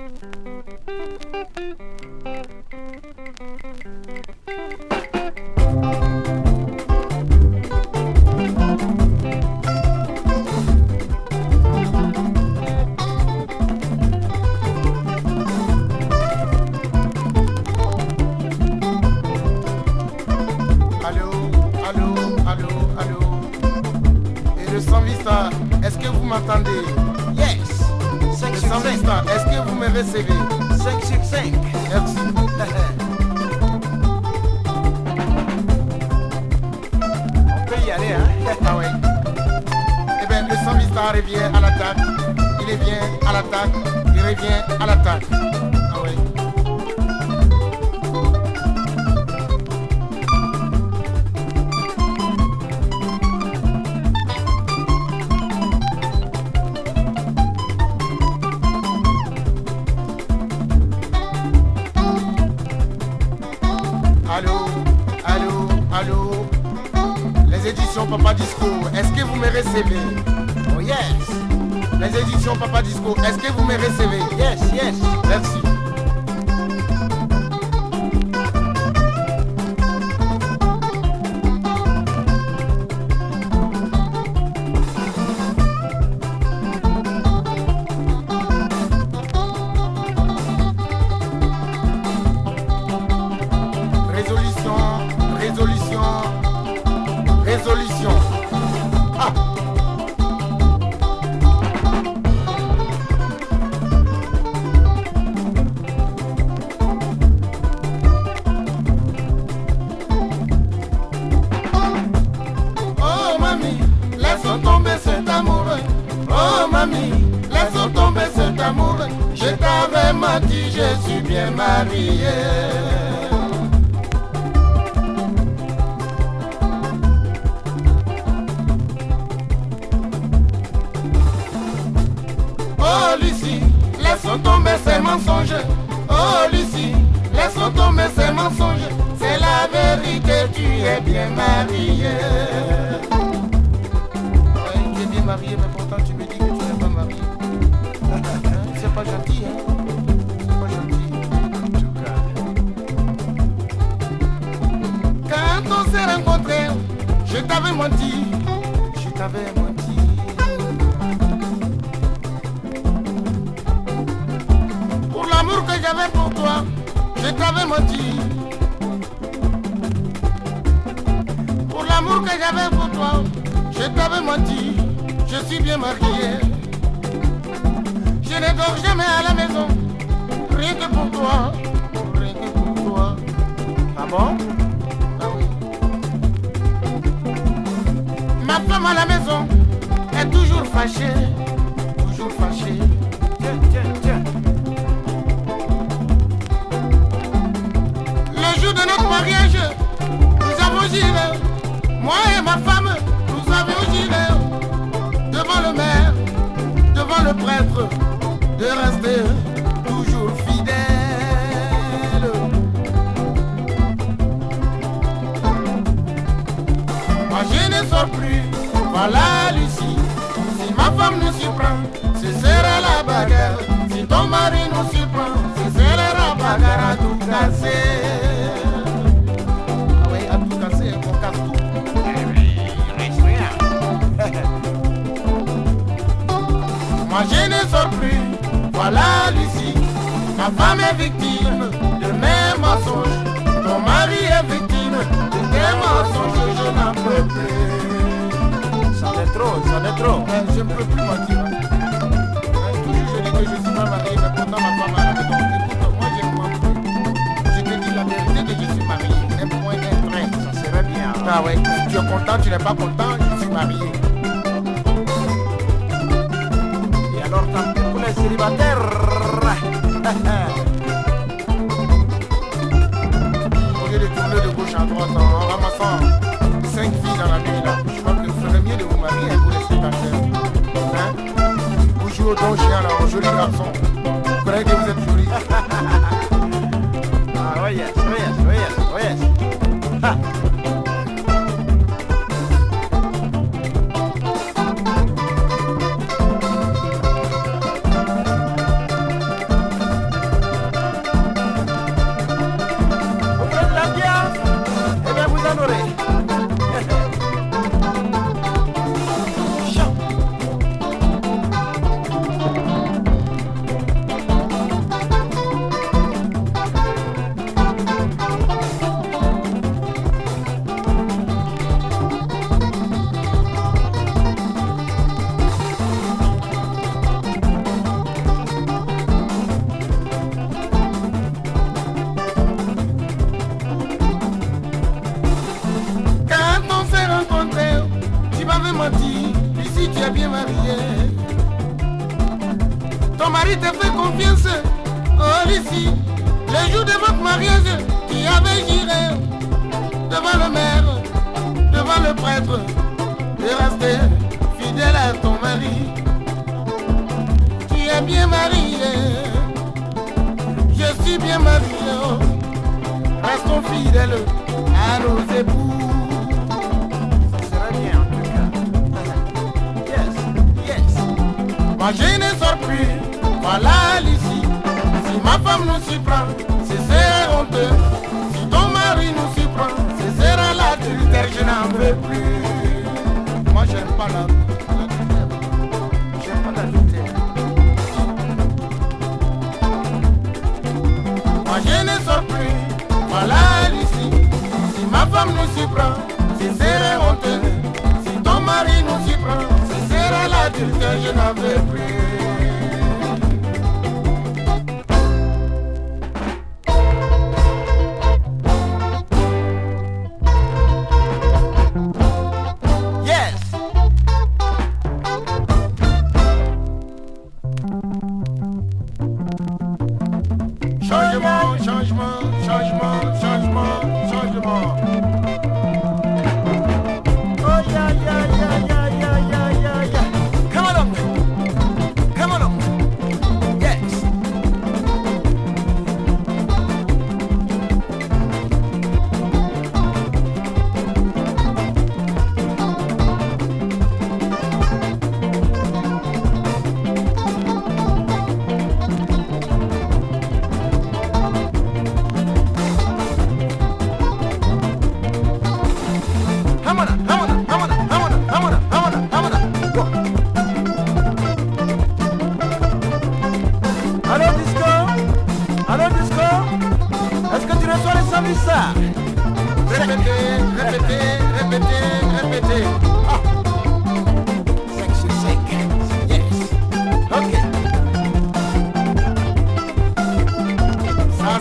Thank you. 565. Merci. On peut y aller, hein? Ah oui. Eh bien, le 100 revient à l'attaque. Il revient à l'attaque. Il revient à l'attaque. Allô, allô, allô. Les éditions Papa Disco, est-ce que vous me recevez? Oh yes Les éditions Papa Disco, est-ce que vous me recevez? Yes, yes Merci. Résolution, résolution. Ah. Oh mamie, laissons tomber cet amour. Oh mamie, laissons tomber cet amour. Je t'avais menti, je suis bien marié. Tu es bien mariée. Ouais, tu es bien mariée, mais pourtant tu me dis que tu n'es pas mariée. C'est pas gentil, hein C'est pas gentil. Quand on s'est rencontrés, je t'avais menti. Je t'avais menti. Pour l'amour que j'avais pour toi, je t'avais menti. Que j'avais pour toi, je t'avais menti. Je suis bien marié. Je ne dors jamais à la maison. Rien que pour toi. Rien que pour toi. Ah bon? Ah oui. Ma femme à la maison est toujours fâchée, toujours fâchée. De rester toujours fidèle. Moi je ne sors plus, voilà Lucie. Si ma femme nous surprend, ce sera la bagarre. Si ton mari Femme est victime de mes mensonges. Ton mari est victime de tes mensonges. Je n'en peux plus. C'en est trop, c'en est trop je ne peux plus mentir. hein. Toujours je dis que je suis pas marié, mais pourtant ma femme a la maison. Écoute, moi j'ai menti. Je te dis la vérité que je suis marié. Un point, un. Ça serait bien hein. Ah ouais, tu es content, tu n'es pas content, je suis marié. Et alors pour les célibataires Au don chien là, au joli garçon. Vous croyez que vous êtes joli Ah oh yes, oh yes, oh yes, oh yes Ha. Restons fidèles à nos époux. Ça serait bien en tout cas. Yes, yes. Moi je ne sors plus, voilà l'ici. Si ma femme nous surprend, ce sera honteux. Si ton mari nous surprend, ce sera l'adultère, je n'en veux plus. Moi j'aime pas la nous surprend, ce sera honteux. Si ton mari nous surprend, ce sera l'adultère, je n'en veux plus.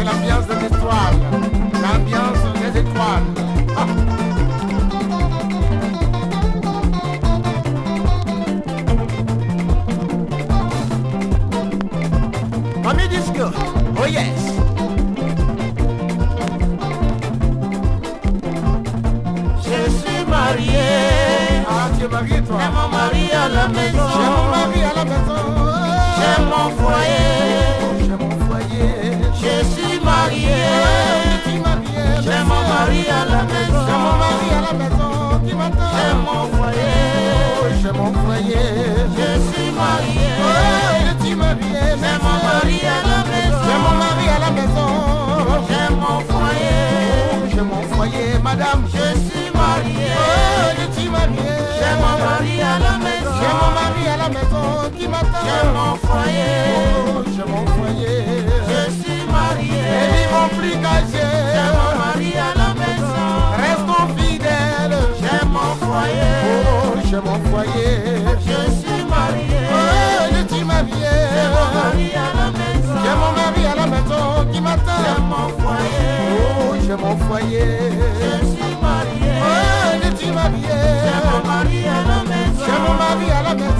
C'est l'ambiance de l'histoire. L'ambiance des étoiles. Ah. Mamie disco. Oh yes. Je suis marié. Ah, tu es marié, toi. J'ai mon mari à la maison. J'ai mon mari à la maison. J'ai mon foyer. Qui m'attend. J'ai mon foyer. Oh, j'ai mon foyer. Je suis marié. Et vivons plus cachés. J'ai mon mari à la maison. Restons fidèles. J'ai mon foyer. Oh, j'ai mon foyer. Je suis marié. Oh, je suis marié. J'ai mon mari à la maison. J'ai mon mari à la maison qui J'ai mon foyer. Oh, j'ai mon foyer. Je suis marié. Oh, je suis marié. J'ai mon mari à la maison. J'ai mon mari à la maison.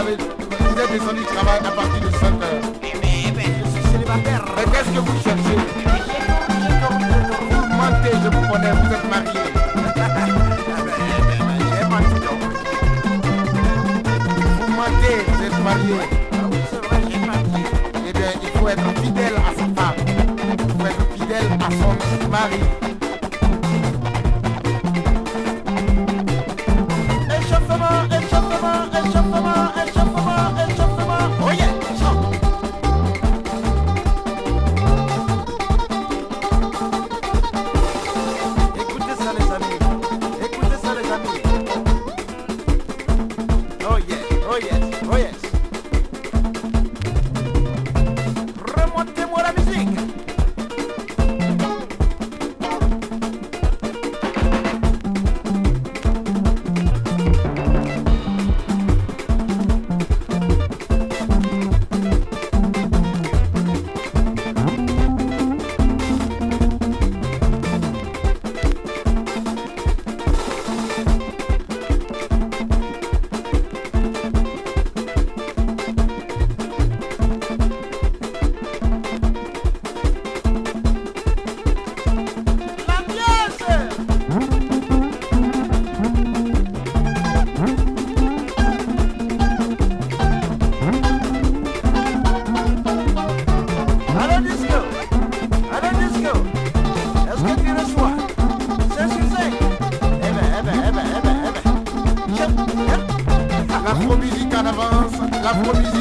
avez, vous êtes descendu du travail à partir de 5 heures. Mais, ben, je suis célibataire. Mais qu'est-ce que vous cherchez? comedy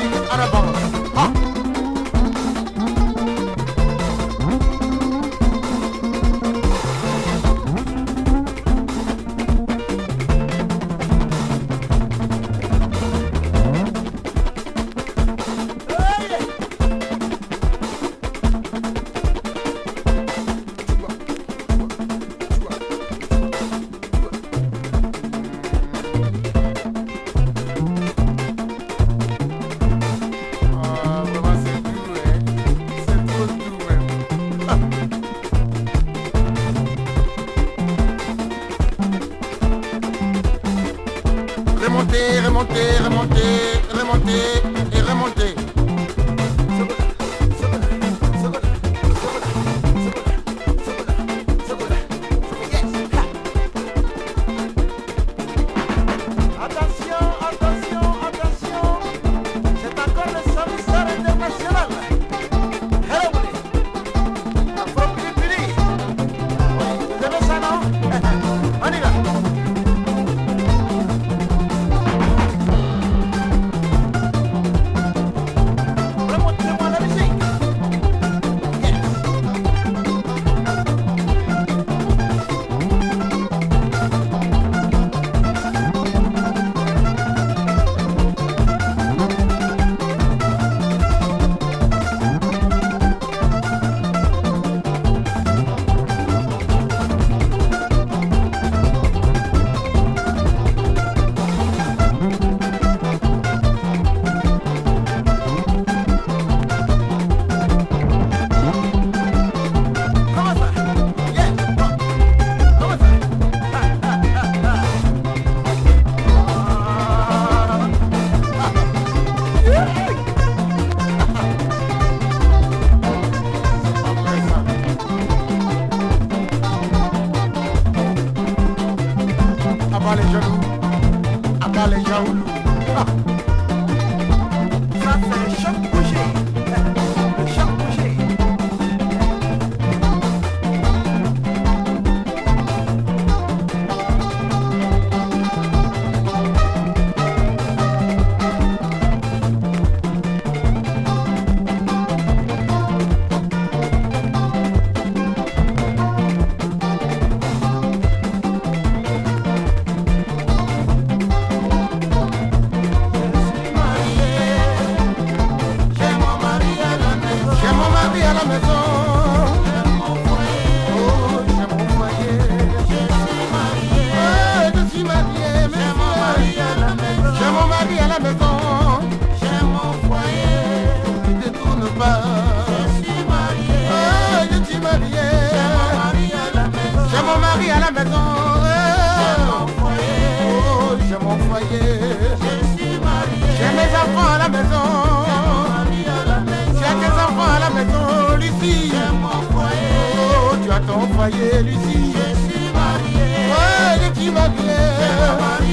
foyer, Lucie. Je suis marié. Oh, je suis.